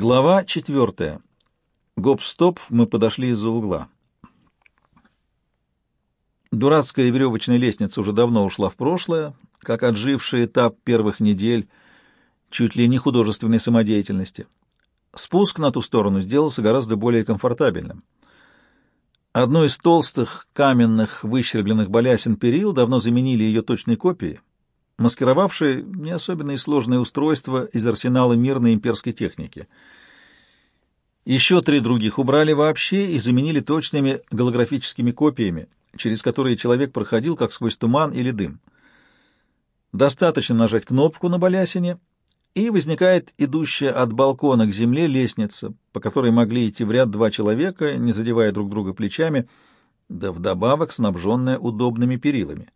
Глава четвертая. Гоп-стоп, мы подошли из-за угла. Дурацкая веревочная лестница уже давно ушла в прошлое, как отживший этап первых недель чуть ли не художественной самодеятельности. Спуск на ту сторону сделался гораздо более комфортабельным. Одну из толстых, каменных, выщербленных балясин перил давно заменили ее точной копией, маскировавшие не особенно и сложное устройство из арсенала мирной имперской техники. Еще три других убрали вообще и заменили точными голографическими копиями, через которые человек проходил как сквозь туман или дым. Достаточно нажать кнопку на балясине, и возникает идущая от балкона к земле лестница, по которой могли идти в ряд два человека, не задевая друг друга плечами, да вдобавок снабженная удобными перилами.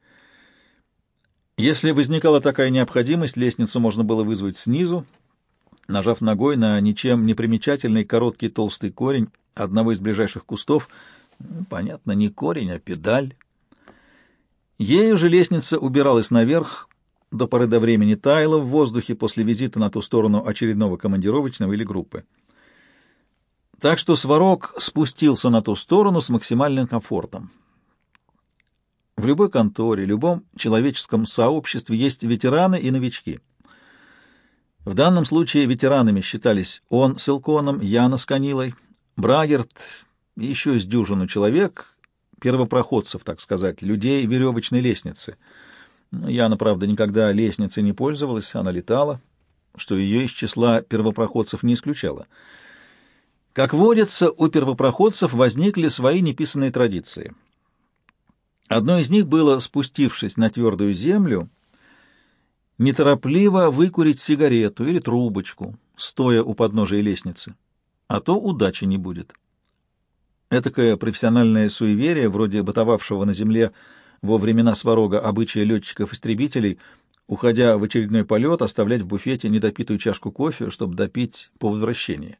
Если возникала такая необходимость, лестницу можно было вызвать снизу, нажав ногой на ничем не примечательный короткий толстый корень одного из ближайших кустов, понятно, не корень, а педаль. Ею же лестница убиралась наверх, до поры до времени таяла в воздухе после визита на ту сторону очередного командировочного или группы. Так что Сварог спустился на ту сторону с максимальным комфортом. В любой конторе, любом человеческом сообществе есть ветераны и новички. В данном случае ветеранами считались он с Илконом, Яна с Канилой, Брагерт и еще с дюжину человек, первопроходцев, так сказать, людей веревочной лестницы — Яна, правда, никогда лестницей не пользовалась, она летала, что ее из числа первопроходцев не исключало. Как водится, у первопроходцев возникли свои неписанные традиции. Одной из них было, спустившись на твердую землю, неторопливо выкурить сигарету или трубочку, стоя у подножия лестницы, а то удачи не будет. Этакое профессиональное суеверие, вроде бытовавшего на земле во времена сварога обычая летчиков-истребителей, уходя в очередной полет, оставлять в буфете недопитую чашку кофе, чтобы допить по возвращении.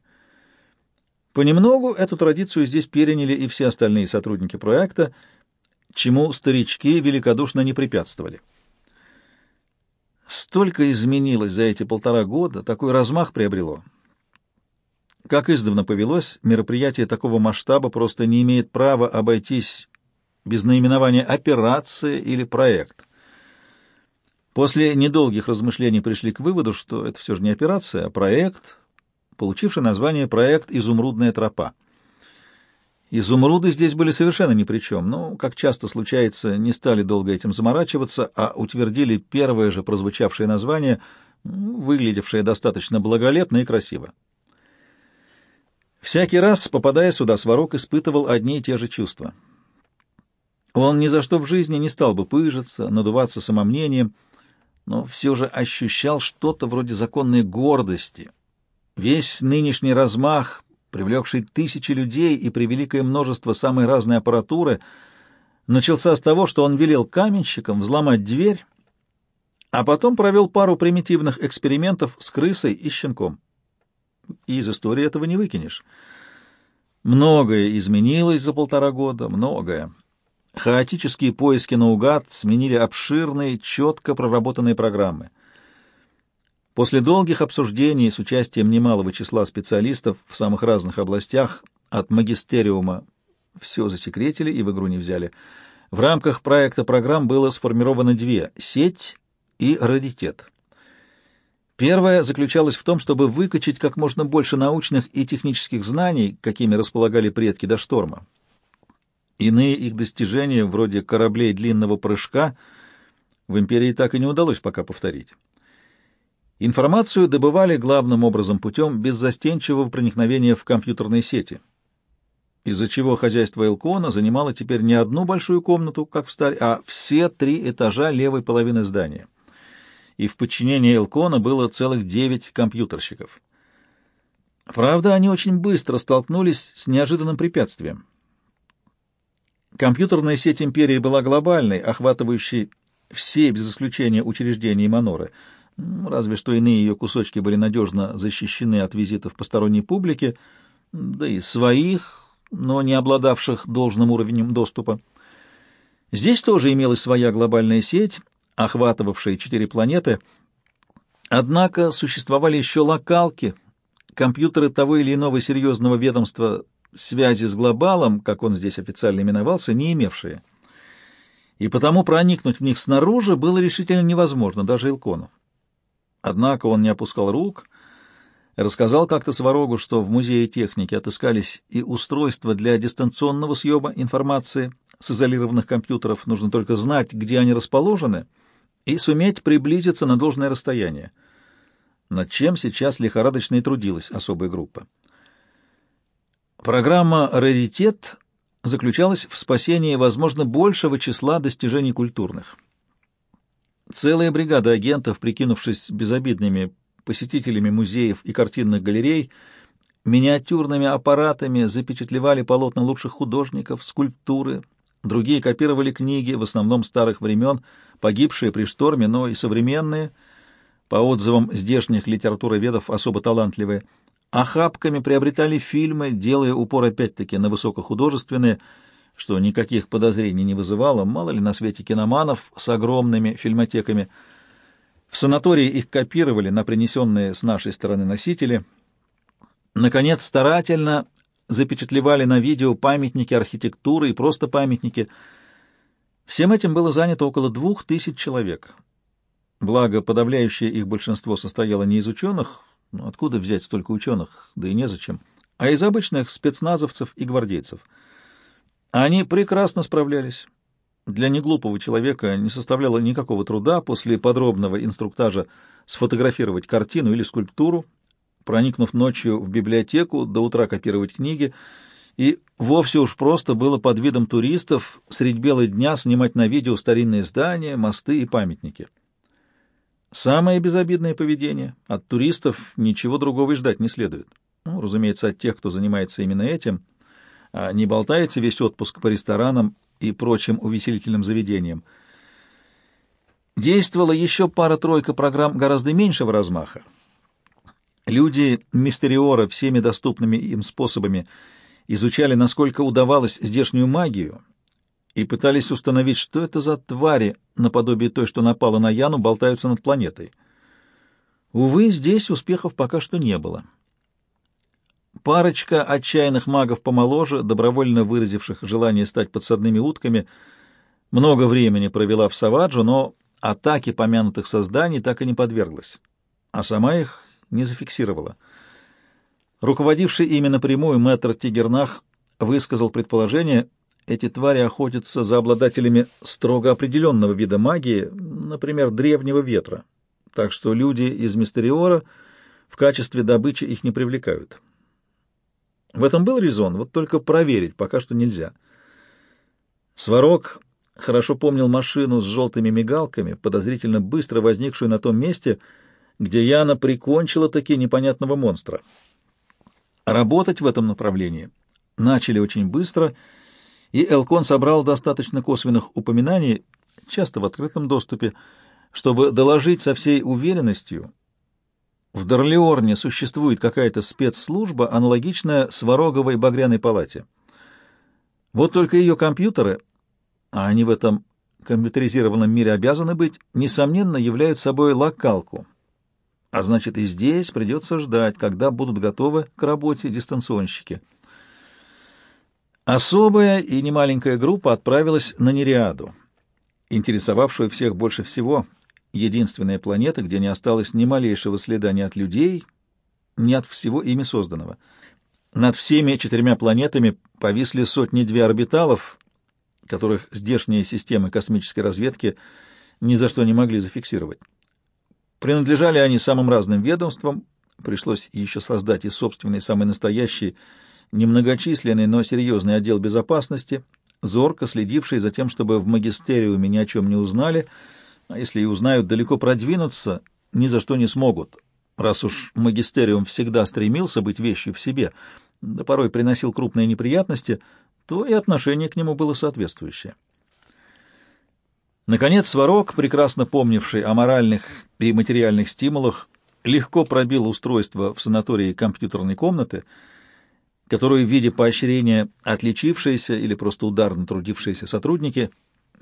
Понемногу эту традицию здесь переняли и все остальные сотрудники проекта, чему старички великодушно не препятствовали. Столько изменилось за эти полтора года, такой размах приобрело. Как издавна повелось, мероприятие такого масштаба просто не имеет права обойтись без наименования «операция» или «проект». После недолгих размышлений пришли к выводу, что это все же не операция, а проект, получивший название «Проект Изумрудная тропа». Изумруды здесь были совершенно ни при чем, но, как часто случается, не стали долго этим заморачиваться, а утвердили первое же прозвучавшее название, выглядевшее достаточно благолепно и красиво. Всякий раз, попадая сюда, Сварог испытывал одни и те же чувства — он ни за что в жизни не стал бы пыжиться, надуваться самомнением, но все же ощущал что-то вроде законной гордости. Весь нынешний размах, привлекший тысячи людей и превеликое множество самой разной аппаратуры, начался с того, что он велел каменщикам взломать дверь, а потом провел пару примитивных экспериментов с крысой и щенком. И из истории этого не выкинешь. Многое изменилось за полтора года, многое. Хаотические поиски наугад сменили обширные, четко проработанные программы. После долгих обсуждений с участием немалого числа специалистов в самых разных областях, от магистериума все засекретили и в игру не взяли, в рамках проекта программ было сформировано две — сеть и раритет. Первая заключалась в том, чтобы выкачать как можно больше научных и технических знаний, какими располагали предки до шторма. Иные их достижения, вроде кораблей длинного прыжка, в империи так и не удалось пока повторить. Информацию добывали главным образом путем беззастенчивого проникновения в компьютерные сети, из-за чего хозяйство Элкона занимало теперь не одну большую комнату, как в старе, а все три этажа левой половины здания. И в подчинении Элкона было целых девять компьютерщиков. Правда, они очень быстро столкнулись с неожиданным препятствием — Компьютерная сеть империи была глобальной, охватывающей все, без исключения, учреждения Маноры, разве что иные ее кусочки были надежно защищены от визитов посторонней публики, да и своих, но не обладавших должным уровнем доступа. Здесь тоже имелась своя глобальная сеть, охватывавшая четыре планеты, однако существовали еще локалки, компьютеры того или иного серьезного ведомства связи с глобалом, как он здесь официально именовался, не имевшие. И потому проникнуть в них снаружи было решительно невозможно, даже Илкону. Однако он не опускал рук, рассказал как-то Сварогу, что в музее техники отыскались и устройства для дистанционного съема информации с изолированных компьютеров, нужно только знать, где они расположены, и суметь приблизиться на должное расстояние, над чем сейчас лихорадочно и трудилась особая группа. Программа «Раритет» заключалась в спасении, возможно, большего числа достижений культурных. Целая бригада агентов, прикинувшись безобидными посетителями музеев и картинных галерей, миниатюрными аппаратами запечатлевали полотна лучших художников, скульптуры, другие копировали книги, в основном старых времен, погибшие при шторме, но и современные, по отзывам здешних литературоведов особо талантливые – охапками приобретали фильмы, делая упор опять-таки на высокохудожественные, что никаких подозрений не вызывало, мало ли на свете киноманов с огромными фильмотеками. В санатории их копировали на принесенные с нашей стороны носители. Наконец, старательно запечатлевали на видео памятники архитектуры и просто памятники. Всем этим было занято около двух тысяч человек. Благо, подавляющее их большинство состояло не из ученых, ну, откуда взять столько ученых? Да и незачем. А из обычных спецназовцев и гвардейцев. Они прекрасно справлялись. Для неглупого человека не составляло никакого труда после подробного инструктажа сфотографировать картину или скульптуру, проникнув ночью в библиотеку, до утра копировать книги, и вовсе уж просто было под видом туристов средь бела дня снимать на видео старинные здания, мосты и памятники. Самое безобидное поведение. От туристов ничего другого и ждать не следует. Ну, разумеется, от тех, кто занимается именно этим, не болтается весь отпуск по ресторанам и прочим увеселительным заведениям. Действовала еще пара-тройка программ гораздо меньшего размаха. Люди Мистериора всеми доступными им способами изучали, насколько удавалось здешнюю магию, и пытались установить, что это за твари, наподобие той, что напала на Яну, болтаются над планетой. Увы, здесь успехов пока что не было. Парочка отчаянных магов помоложе, добровольно выразивших желание стать подсадными утками, много времени провела в Саваджо, но атаки помянутых созданий так и не подверглась, а сама их не зафиксировала. Руководивший ими напрямую мэтр Тигернах высказал предположение — эти твари охотятся за обладателями строго определенного вида магии, например, древнего ветра, так что люди из Мистериора в качестве добычи их не привлекают. В этом был резон, вот только проверить пока что нельзя. Сварог хорошо помнил машину с желтыми мигалками, подозрительно быстро возникшую на том месте, где Яна прикончила таки непонятного монстра. Работать в этом направлении начали очень быстро и, Элкон собрал достаточно косвенных упоминаний, часто в открытом доступе, чтобы доложить со всей уверенностью, в Дорлеорне существует какая-то спецслужба, аналогичная Свароговой багряной палате. Вот только ее компьютеры, а они в этом компьютеризированном мире обязаны быть, несомненно, являются собой локалку. А значит, и здесь придется ждать, когда будут готовы к работе дистанционщики. Особая и немаленькая группа отправилась на Нереаду, интересовавшую всех больше всего, единственная планета, где не осталось ни малейшего следа ни от людей, ни от всего ими созданного. Над всеми четырьмя планетами повисли сотни-две орбиталов, которых здешние системы космической разведки ни за что не могли зафиксировать. Принадлежали они самым разным ведомствам, пришлось еще создать и собственный, самый настоящий немногочисленный, но серьезный отдел безопасности, зорко следивший за тем, чтобы в магистериуме ни о чем не узнали, а если и узнают, далеко продвинуться ни за что не смогут, раз уж магистериум всегда стремился быть вещью в себе, да порой приносил крупные неприятности, то и отношение к нему было соответствующее. Наконец, Сварог, прекрасно помнивший о моральных и материальных стимулах, легко пробил устройство в санатории компьютерной комнаты — которую в виде поощрения отличившиеся или просто ударно трудившиеся сотрудники,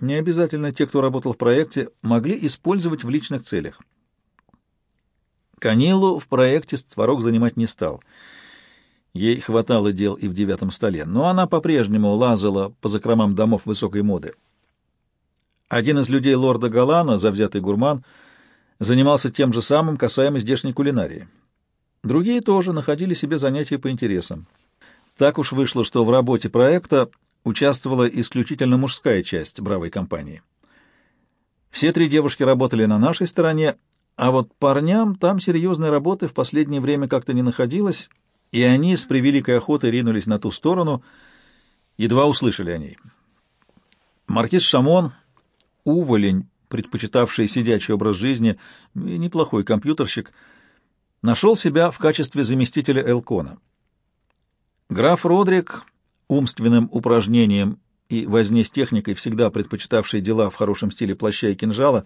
не обязательно те, кто работал в проекте, могли использовать в личных целях. Канилу в проекте Сварог занимать не стал. Ей хватало дел и в девятом столе, но она по-прежнему лазала по закромам домов высокой моды. Один из людей лорда Галана, завзятый гурман, занимался тем же самым касаемо здешней кулинарии. Другие тоже находили себе занятия по интересам. Так уж вышло, что в работе проекта участвовала исключительно мужская часть бравой компании. Все три девушки работали на нашей стороне, а вот парням там серьезной работы в последнее время как-то не находилось, и они с превеликой охотой ринулись на ту сторону, едва услышали о ней. Маркиз Шамон, уволень, предпочитавший сидячий образ жизни, и неплохой компьютерщик, нашел себя в качестве заместителя Элкона. Граф Родрик, умственным упражнением и возне с техникой, всегда предпочитавший дела в хорошем стиле плаща и кинжала,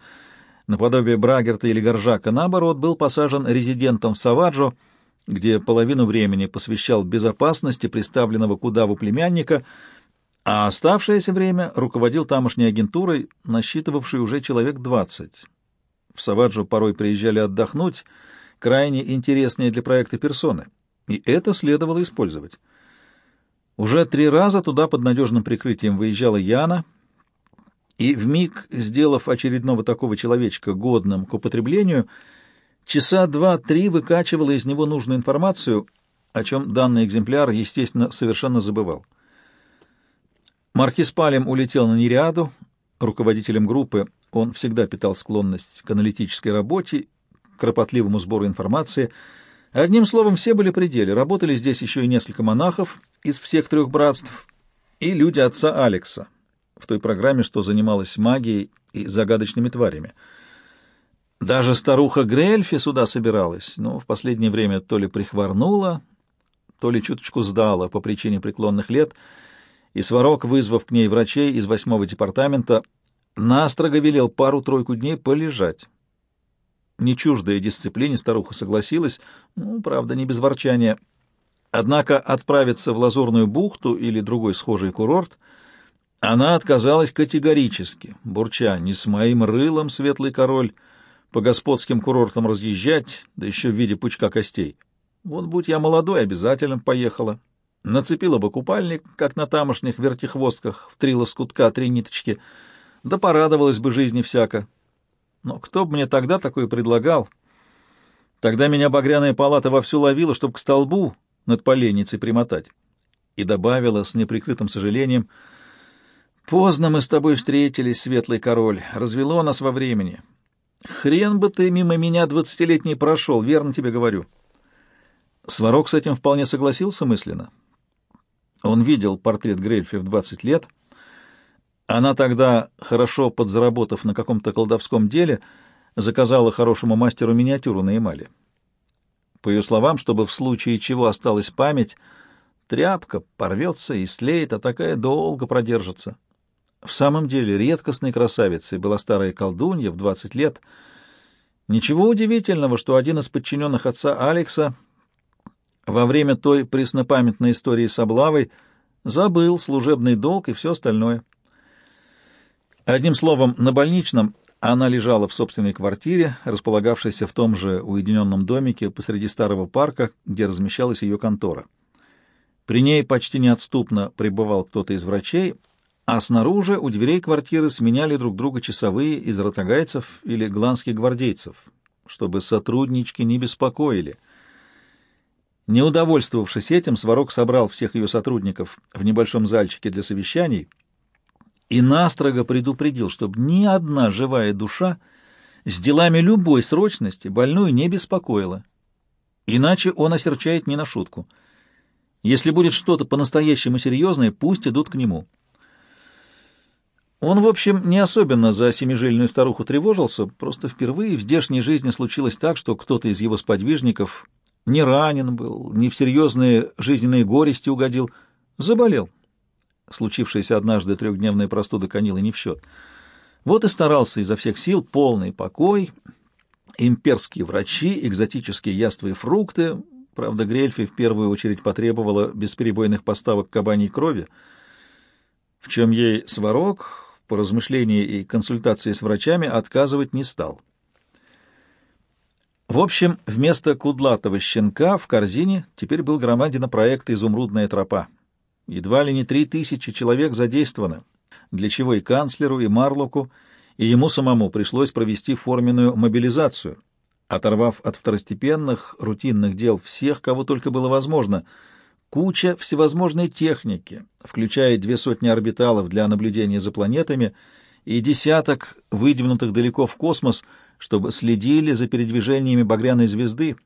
наподобие Брагерта или Горжака, наоборот, был посажен резидентом в Саваджо, где половину времени посвящал безопасности представленного к удаву племянника, а оставшееся время руководил тамошней агентурой, насчитывавшей уже человек двадцать. В Саваджо порой приезжали отдохнуть, крайне интересные для проекта персоны, и это следовало использовать. Уже три раза туда под надежным прикрытием выезжала Яна, и вмиг, сделав очередного такого человечка годным к употреблению, часа два-три выкачивала из него нужную информацию, о чем данный экземпляр, естественно, совершенно забывал. Маркиз Палем улетел на Нериаду, руководителем группы он всегда питал склонность к аналитической работе, кропотливому сбору информации. Одним словом, все были при деле. Работали здесь еще и несколько монахов из всех трех братств и люди отца Алекса в той программе, что занималась магией и загадочными тварями. Даже старуха Грельфи сюда собиралась, но в последнее время то ли прихворнула, то ли чуточку сдала по причине преклонных лет, и Сварог, вызвав к ней врачей из восьмого департамента, настрого велел пару-тройку дней полежать. Не чуждая дисциплине старуха согласилась, ну, правда, не без ворчания. Однако отправиться в Лазурную бухту или другой схожий курорт она отказалась категорически, бурча «не с моим рылом, светлый король», по господским курортам разъезжать, да еще в виде пучка костей. Вот будь я молодой, обязательно поехала. Нацепила бы купальник, как на тамошних вертихвостках, в три лоскутка, три ниточки, да порадовалась бы жизни всяко. Но кто бы мне тогда такое предлагал? Тогда меня багряная палата вовсю ловила, чтобы к столбу над поленницей примотать. И добавила с неприкрытым сожалением, «Поздно мы с тобой встретились, светлый король, развело нас во времени. Хрен бы ты мимо меня двадцатилетний прошел, верно тебе говорю». Сварог с этим вполне согласился мысленно. Он видел портрет Грельфи в двадцать лет — она тогда, хорошо подзаработав на каком-то колдовском деле, заказала хорошему мастеру миниатюру на эмали. По ее словам, чтобы в случае чего осталась память, тряпка порвется и слеет, а такая долго продержится. В самом деле редкостной красавицей была старая колдунья в 20 лет. Ничего удивительного, что один из подчиненных отца Алекса во время той преснопамятной истории с облавой забыл служебный долг и все остальное. Одним словом, на больничном она лежала в собственной квартире, располагавшейся в том же уединенном домике посреди старого парка, где размещалась ее контора. При ней почти неотступно пребывал кто-то из врачей, а снаружи у дверей квартиры сменяли друг друга часовые из ротагайцев или гланских гвардейцев, чтобы сотруднички не беспокоили. Не удовольствовавшись этим, Сварог собрал всех ее сотрудников в небольшом зальчике для совещаний — и настрого предупредил, чтобы ни одна живая душа с делами любой срочности больную не беспокоила. Иначе он осерчает не на шутку. Если будет что-то по-настоящему серьезное, пусть идут к нему. Он, в общем, не особенно за семижильную старуху тревожился, просто впервые в здешней жизни случилось так, что кто-то из его сподвижников не ранен был, не в серьезные жизненные горести угодил, заболел, Случившаяся однажды трехдневная простуда Канила не в счет. Вот и старался изо всех сил полный покой, имперские врачи, экзотические яства и фрукты. Правда, Грельфи в первую очередь потребовала бесперебойных поставок кабаней крови, в чем ей Сварог, по размышлении и консультации с врачами, отказывать не стал. В общем, вместо кудлатого щенка в корзине теперь был громадина проекта «Изумрудная тропа». Едва ли не три тысячи человек задействованы, для чего и канцлеру, и Марлоку, и ему самому пришлось провести форменную мобилизацию, оторвав от второстепенных, рутинных дел всех, кого только было возможно, куча всевозможной техники, включая две сотни орбиталов для наблюдения за планетами и десяток выдвинутых далеко в космос, чтобы следили за передвижениями багряной звезды,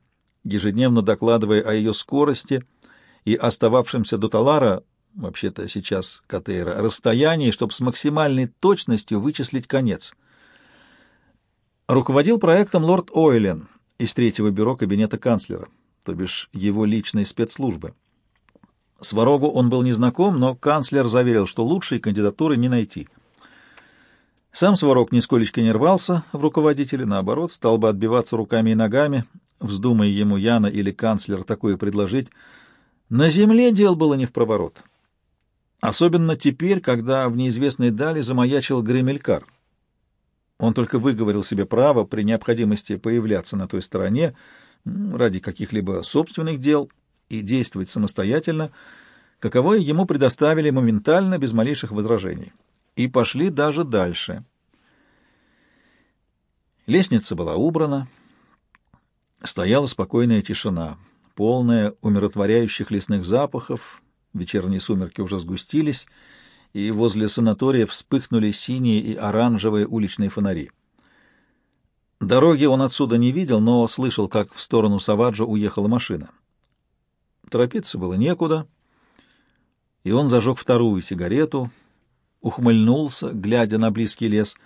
ежедневно докладывая о ее скорости и остававшемся до Талара, вообще-то сейчас Катейра, расстоянии, чтобы с максимальной точностью вычислить конец. Руководил проектом лорд Ойлен из третьего бюро кабинета канцлера, то бишь его личной спецслужбы. С он был незнаком, но канцлер заверил, что лучшей кандидатуры не найти. Сам Сварог нисколечко не рвался в руководителе, наоборот, стал бы отбиваться руками и ногами, вздумая ему Яна или канцлер такое предложить. На земле дел было не в проворот. Особенно теперь, когда в неизвестной дали замаячил Гремелькар. Он только выговорил себе право при необходимости появляться на той стороне ради каких-либо собственных дел и действовать самостоятельно, каковое ему предоставили моментально, без малейших возражений. И пошли даже дальше. Лестница была убрана, стояла спокойная тишина, полная умиротворяющих лесных запахов, вечерние сумерки уже сгустились, и возле санатория вспыхнули синие и оранжевые уличные фонари. Дороги он отсюда не видел, но слышал, как в сторону Саваджо уехала машина. Торопиться было некуда, и он зажег вторую сигарету, ухмыльнулся, глядя на близкий лес.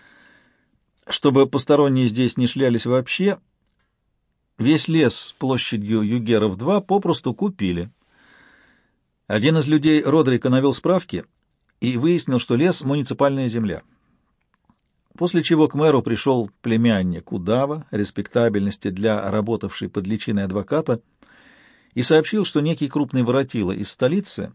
Чтобы посторонние здесь не шлялись вообще, весь лес площадью Югеров-2 попросту купили. Один из людей Родрика навел справки и выяснил, что лес — муниципальная земля. После чего к мэру пришел племянник Удава, респектабельности для работавшей под личиной адвоката, и сообщил, что некий крупный воротило из столицы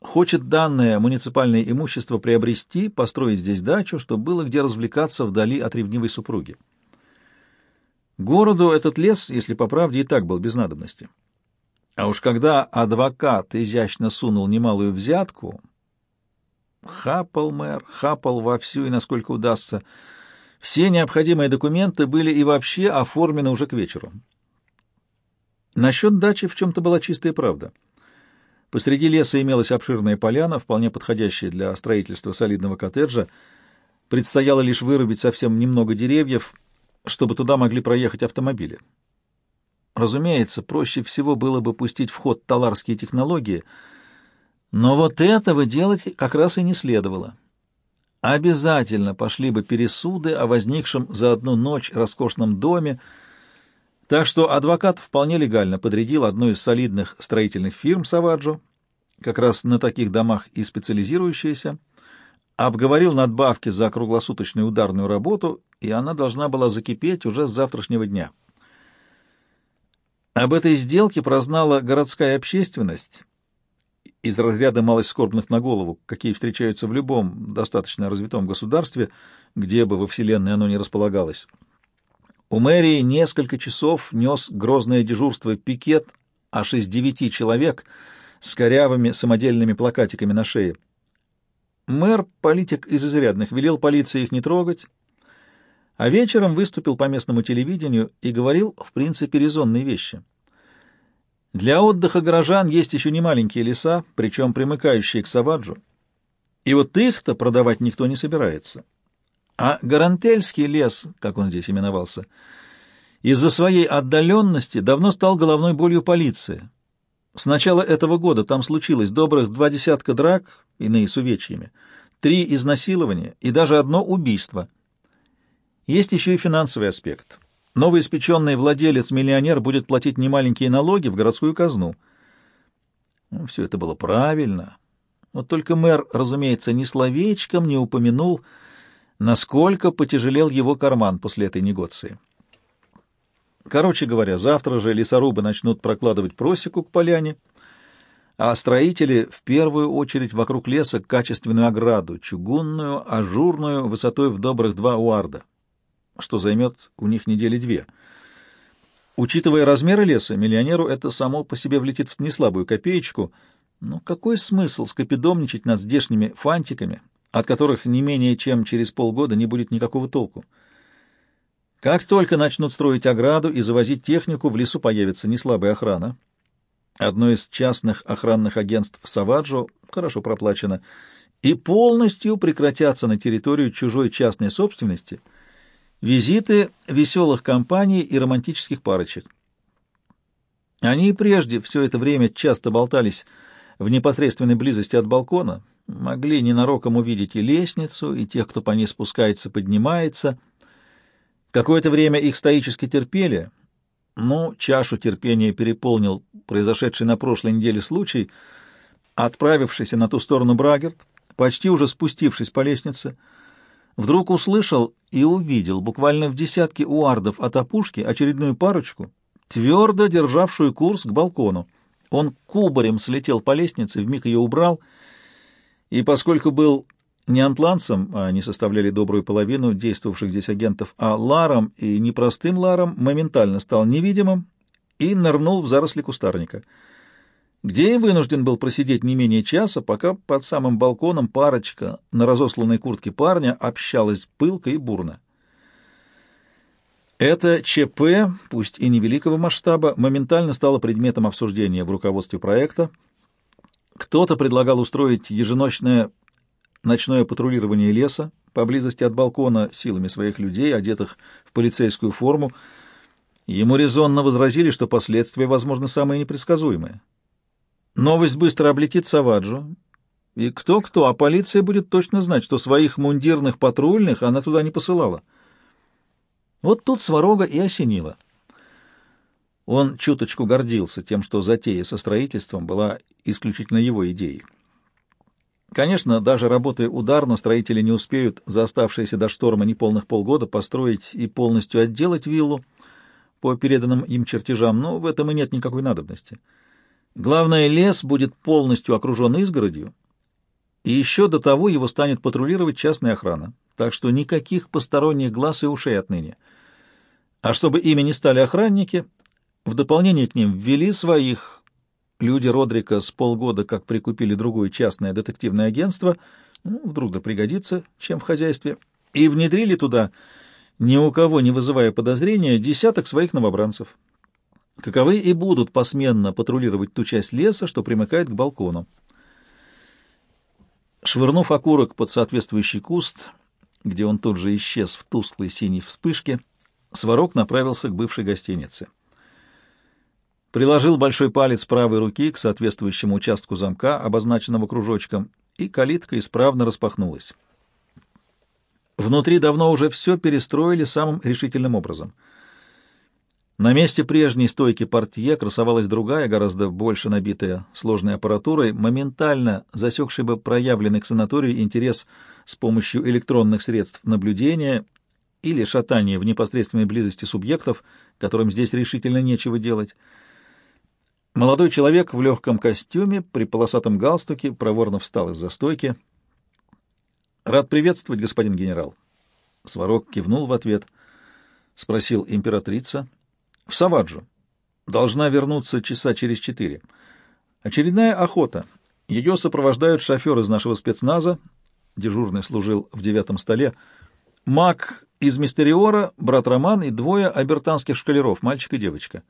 хочет данное муниципальное имущество приобрести, построить здесь дачу, чтобы было где развлекаться вдали от ревнивой супруги. Городу этот лес, если по правде, и так был без надобности. А уж когда адвокат изящно сунул немалую взятку, хапал мэр, хапал вовсю и насколько удастся, все необходимые документы были и вообще оформлены уже к вечеру. Насчет дачи в чем-то была чистая правда. Посреди леса имелась обширная поляна, вполне подходящая для строительства солидного коттеджа. Предстояло лишь вырубить совсем немного деревьев, чтобы туда могли проехать автомобили. Разумеется, проще всего было бы пустить в ход таларские технологии, но вот этого делать как раз и не следовало. Обязательно пошли бы пересуды о возникшем за одну ночь роскошном доме, так что адвокат вполне легально подрядил одну из солидных строительных фирм Саваджо, как раз на таких домах и специализирующаяся, обговорил надбавки за круглосуточную ударную работу, и она должна была закипеть уже с завтрашнего дня. Об этой сделке прознала городская общественность из разряда малоскорбных на голову, какие встречаются в любом достаточно развитом государстве, где бы во Вселенной оно ни располагалось. У мэрии несколько часов нес грозное дежурство пикет аж из девяти человек с корявыми самодельными плакатиками на шее. Мэр, политик из изрядных, велел полиции их не трогать, а вечером выступил по местному телевидению и говорил, в принципе, резонные вещи. Для отдыха горожан есть еще не маленькие леса, причем примыкающие к Саваджу, и вот их-то продавать никто не собирается. А Гарантельский лес, как он здесь именовался, из-за своей отдаленности давно стал головной болью полиции. С начала этого года там случилось добрых два десятка драк, иные с увечьями, три изнасилования и даже одно убийство. Есть еще и финансовый аспект. Новоиспеченный владелец-миллионер будет платить немаленькие налоги в городскую казну. Ну, все это было правильно. Вот только мэр, разумеется, ни словечком не упомянул, насколько потяжелел его карман после этой негоции. Короче говоря, завтра же лесорубы начнут прокладывать просеку к поляне, а строители в первую очередь вокруг леса качественную ограду, чугунную, ажурную, высотой в добрых два уарда, что займет у них недели две. Учитывая размеры леса, миллионеру это само по себе влетит в неслабую копеечку. Но какой смысл скопидомничать над здешними фантиками, от которых не менее чем через полгода не будет никакого толку? Как только начнут строить ограду и завозить технику, в лесу появится неслабая охрана. Одно из частных охранных агентств Саваджо хорошо проплачено, и полностью прекратятся на территорию чужой частной собственности визиты веселых компаний и романтических парочек. Они и прежде все это время часто болтались в непосредственной близости от балкона, могли ненароком увидеть и лестницу, и тех, кто по ней спускается, поднимается. Какое-то время их стоически терпели, но чашу терпения переполнил произошедший на прошлой неделе случай. Отправившийся на ту сторону Брагерт, почти уже спустившись по лестнице, вдруг услышал и увидел буквально в десятке уардов от опушки очередную парочку, твердо державшую курс к балкону. Он кубарем слетел по лестнице, вмиг ее убрал, и поскольку был не антланцем, а они составляли добрую половину действовавших здесь агентов, а ларом и непростым ларом, моментально стал невидимым и нырнул в заросли кустарника, где и вынужден был просидеть не менее часа, пока под самым балконом парочка на разосланной куртке парня общалась пылко и бурно. Это ЧП, пусть и невеликого масштаба, моментально стало предметом обсуждения в руководстве проекта. Кто-то предлагал устроить еженочное ночное патрулирование леса поблизости от балкона силами своих людей, одетых в полицейскую форму. Ему резонно возразили, что последствия, возможно, самые непредсказуемые. Новость быстро облетит Саваджо, и кто-кто, а полиция будет точно знать, что своих мундирных патрульных она туда не посылала. Вот тут Сварога и осенила. Он чуточку гордился тем, что затея со строительством была исключительно его идеей. Конечно, даже работая ударно, строители не успеют за оставшиеся до шторма неполных полгода построить и полностью отделать виллу по переданным им чертежам, но в этом и нет никакой надобности. Главное, лес будет полностью окружен изгородью, и еще до того его станет патрулировать частная охрана, так что никаких посторонних глаз и ушей отныне. А чтобы ими не стали охранники, в дополнение к ним ввели своих Люди Родрика с полгода как прикупили другое частное детективное агентство, ну, вдруг да пригодится, чем в хозяйстве, и внедрили туда, ни у кого не вызывая подозрения, десяток своих новобранцев. Каковы и будут посменно патрулировать ту часть леса, что примыкает к балкону. Швырнув окурок под соответствующий куст, где он тут же исчез в тусклой синей вспышке, Сварог направился к бывшей гостинице приложил большой палец правой руки к соответствующему участку замка, обозначенного кружочком, и калитка исправно распахнулась. Внутри давно уже все перестроили самым решительным образом. На месте прежней стойки портье красовалась другая, гораздо больше набитая сложной аппаратурой, моментально засекший бы проявленный к санаторию интерес с помощью электронных средств наблюдения или шатания в непосредственной близости субъектов, которым здесь решительно нечего делать. Молодой человек в легком костюме, при полосатом галстуке, проворно встал из-за стойки. «Рад приветствовать, господин генерал». Сварог кивнул в ответ. Спросил императрица. «В Саваджу. Должна вернуться часа через четыре. Очередная охота. Ее сопровождают шофер из нашего спецназа. Дежурный служил в девятом столе. Маг из Мистериора, брат Роман и двое абертанских шкалеров, мальчик и девочка».